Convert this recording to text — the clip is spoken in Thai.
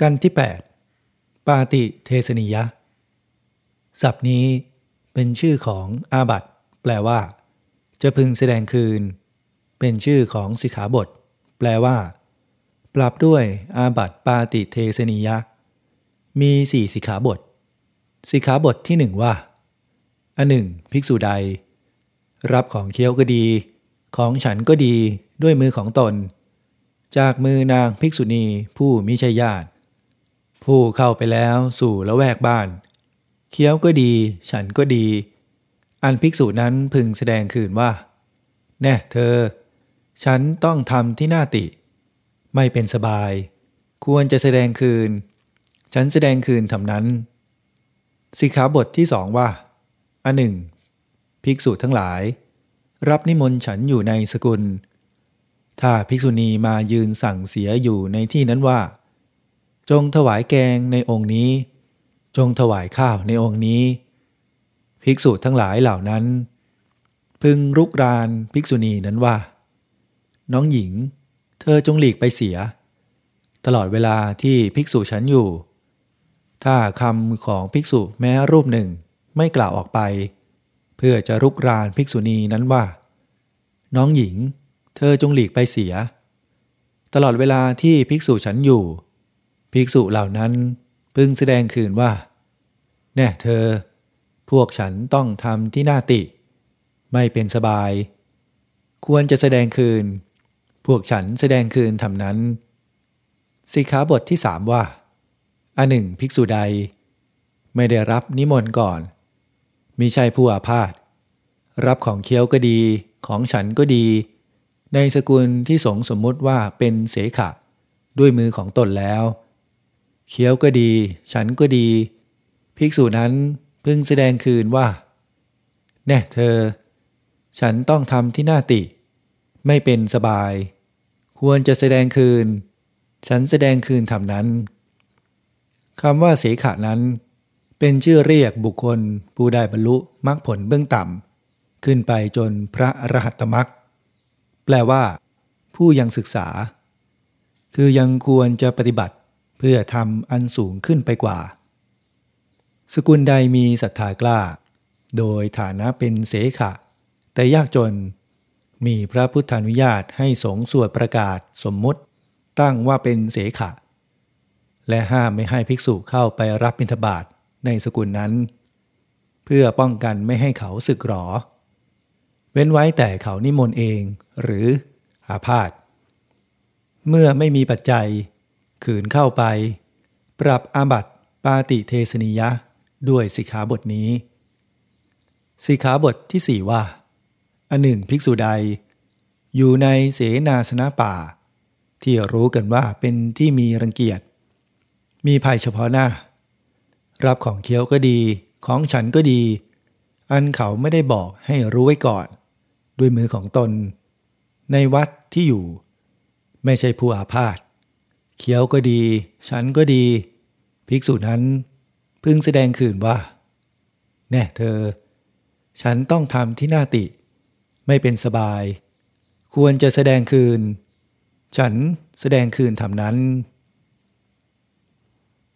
กันที่ 8 ปาติเทสนิยะศัพท์นี้เป็นชื่อของอาบัตแปลว่า จะพึงแสดงคืน เป็นชื่อของสิขาบท แปลว่า ปรับด้วยอาบัตปาติเทสนิยะ มีสี่สิขาบท สิขาบทที่หนึ่งว่า อันหนึ่งภิกษุใด รับของเคี้ยวก็ดี ของฉันก็ดีด้วยมือของตน จากมือนางภิกษุณีผู้มิใช่ญาติ ผู้เข้าไปแล้วสู่ละแวกบ้าน เคี้ยวก็ดี ฉันก็ดี อันภิกษุนั้นพึงแสดงคืนว่า แน่เธอ ฉันต้องทำที่หน้าติ ไม่เป็นสบาย ควรจะแสดงคืน ฉันแสดงคืนทำนั้น สิกขาบทที่สองว่า อันหนึ่ง ภิกษุทั้งหลาย รับนิมนต์ฉันอยู่ในสกุล ถ้าภิกษุณีมายืนสั่งเสียอยู่ในที่นั้นว่า จงถวายแกงในองค์นี้ จงถวายข้าวในองค์นี้ ภิกษุทั้งหลายเหล่านั้น พึงรุกรานภิกษุณีนั้นว่า น้องหญิง เธอจงหลีกไปเสีย ตลอดเวลาที่ภิกษุฉันอยู่ ถ้าคำของภิกษุแม้รูปหนึ่งไม่กล่าวออกไป เพื่อจะรุกรานภิกษุณีนั้นว่า น้องหญิง เธอจงหลีกไปเสีย ตลอดเวลาที่ภิกษุฉันอยู่ ภิกษุเหล่านั้นพึงแสดงคืนว่า แน่เธอ พวกฉันต้องทำที่หน้าติ ไม่เป็นสบาย ควรจะแสดงคืน พวกฉันแสดงคืนทำนั้นสิกขาบทที่สามว่า อันหนึ่งภิกษุใด ไม่ได้รับนิมนต์ก่อน มิใช่ผู้อาพาธรับของเคี้ยวก็ดี ของฉันก็ดี ในสกุลที่สงสมมติว่าเป็นเสขะ ด้วยมือของตนแล้ว เคี้ยวก็ดี ฉันก็ดี ภิกษุนั้นพึงแสดงคืนว่า แน่เธอ ฉันต้องทำที่หน้าติ ไม่เป็นสบาย ควรจะแสดงคืน ฉันแสดงคืนทำนั้นคำว่าเสขะนั้น เป็นชื่อเรียกบุคคลผู้ได้บรรลุมรรคผลเบื้องต่ำขึ้นไปจนพระอรหัตตมรรคแปลว่า ผู้ยังศึกษา คือยังควรจะปฏิบัติ เพื่อทำอันสูงขึ้นไปกว่า สกุลใดมีศรัทธากล้า โดยฐานะเป็นเสขะ แต่ยากจน มีพระพุทธานุญาตให้สงสวดประกาศสมมติตั้งว่าเป็นเสขะ และห้ามไม่ให้ภิกษุเข้าไปรับบิณฑบาตในสกุลนั้น เพื่อป้องกันไม่ให้เขาสึกหรอ เว้นไว้แต่เขานิมนต์เองหรืออาพาธเมื่อไม่มีปัจจัย ขืนเข้าไป ปรับอาบัติปาติเทสนิยะ ด้วยสิกขาบทนี้สิกขาบทที่สี่ว่า อันหนึ่งภิกษุใด อยู่ในเสนาสนะป่า ที่รู้กันว่าเป็นที่มีรังเกียจ มีภัยเฉพาะหน้า รับของเคี้ยวก็ดี ของฉันก็ดี อันเขาไม่ได้บอกให้รู้ไว้ก่อน ด้วยมือของตน ในวัดที่อยู่ ไม่ใช่ผู้อาพาธ เคี้ยวก็ดี ฉันก็ดี ภิกษุนั้นพึงแสดงคืนว่า แน่เธอ ฉันต้องทำที่หน้าติ ไม่เป็นสบาย ควรจะแสดงคืน ฉันแสดงคืนทำนั้น